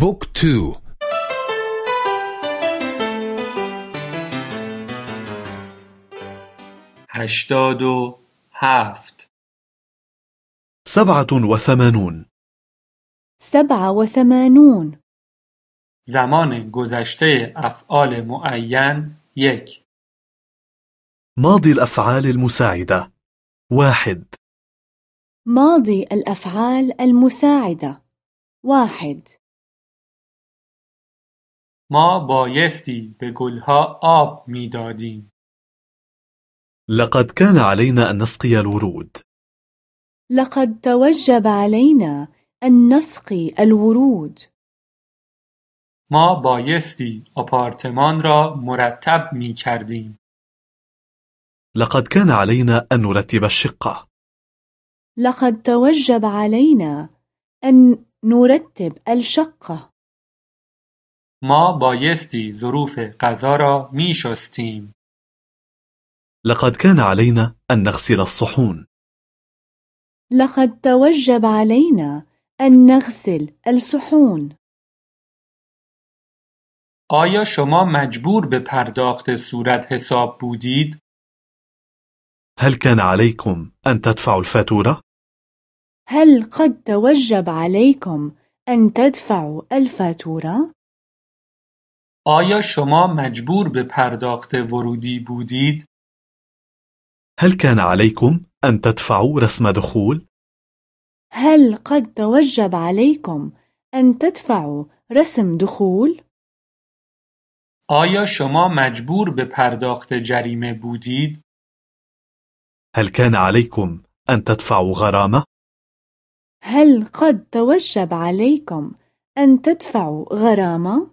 بوك تو. هشتاد و هفت. سبعة وثمانون. سبعة وثمانون. زمان گذشته افعال معین یک. ماضي الأفعال المساعدة. واحد. ماضي الأفعال المساعدة. واحد. ما بایستی به گلها آب میدادیم. لقد كان علينا أن نسقي الورود. لقد توجب علينا أن نسقي الورود. ما بایستی آپارتمان را مرتب می کردیم. لقد كان علينا أن نرتب الشقة. لقد توجب علينا أن نرتب الشقة. ما بایستی ظروف غذا را می شستیم. لقد كان علينا أن نغسل الصحون لقد توجب علينا أن نغسل الصحون آیا شما مجبور به پرداخت صورت حساب بودید؟ هل كان عليكم أن تدفعوا الفاتورة؟ هل قد توجب عليكم أن تدفعوا الفاتورة؟ آیا شما مجبور به پرداخت ورودی بودید؟ هل كان عليكم أن تدفعوا رسم دخول؟ هل قد توجب عليكم أن تدفعوا رسم دخول؟ آیا شما مجبور به پرداخت جریمه بودید؟ هل كان عليكم أن تدفعوا غرامة؟ هل قد توجب عليكم أن تدفعوا غرامة؟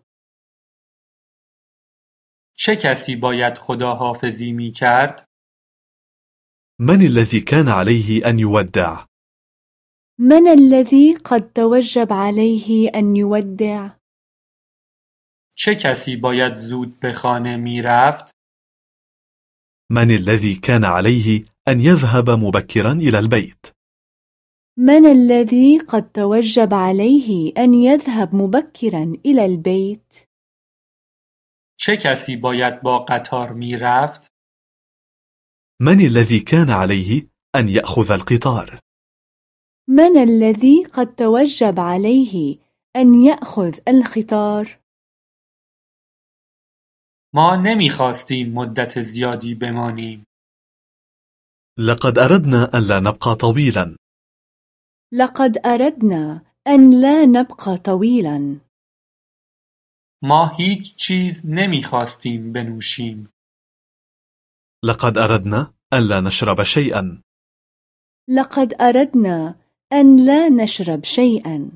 چه کسی باید خداحافظی می کرد؟ من الذي كان عليه أن يودع؟ من الذي قد توجب عليه أن يودع؟ چه کسی باید زود به خانه می رفت؟ من الذي كان عليه أن يذهب مبكرا إلى البيت؟ من الذي قد توجب عليه أن يذهب مبكرا إلى البيت؟ چه کسی باید با قطار می رفت؟ من الذي كان عليه أن يأخذ القطار؟ من الذي قد توجب عليه أن يأخذ القطار؟ ما نمی خواستیم مدت زیادی بمانیم. لقد أردنا أن لا نبقى طويلا لقد أردنا أن لا نبقى طويلا ما هیچ چیز نمی خواستیم بنوشیم. لقد أردنا أن لا نشرب شيئا لقد أردنا أن لا نشرب شيئا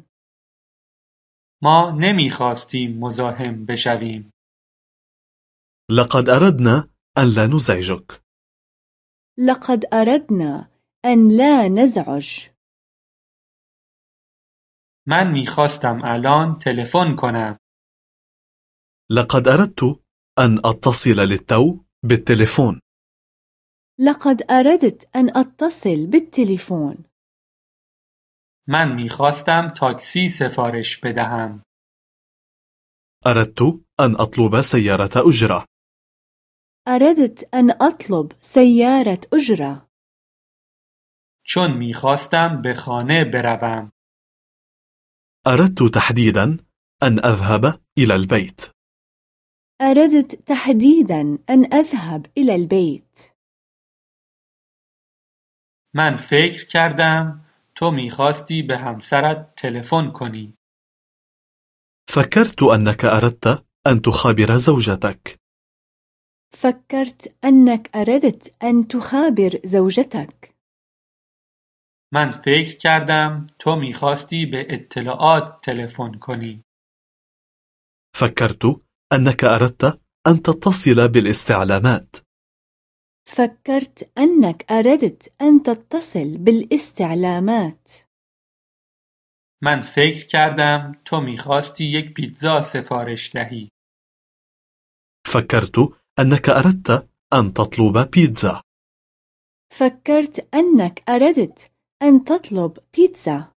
ما نمی خواستیم مزاحم بشویم. لقد أردنا أن لا نزعجك لقد أردنا أن لا نزعج من می خواستم الان تلفن کنم. لقد أردت أن أتصل للتو بالتليفون. لقد أردت أن أتصل بالتليفون. من می خواستم تاکسی سفارش بدهم. أردت أن أطلب سيارة أجرة. أردت أن أطلب سيارة أجرة. چون می خواستم به خانه بروم. أردت تحديدا أن أذهب إلى البيت. أردت تحديدا أن أذهب إلى البيت من فکر کردم تو می خواستی به همسرت تلفن کنی. فكرت أنك أردت أن تخابر زوجتك فكرت أنك أردت أن تخابر زوجتك من فکر کردم تو می خواستی به اطلاعات تلفن کنی. فكرت أنك أردت أن تتصل بالاستعلامات. فكرت أنك أردت أن تتصل بالاستعلامات. من فکر کردم تو می خواستی یک پیتزا سفارش دهی. فكرت أنك أردت أن تطلب بيتزا فكرت أنك أردت أن تطلب بيتزا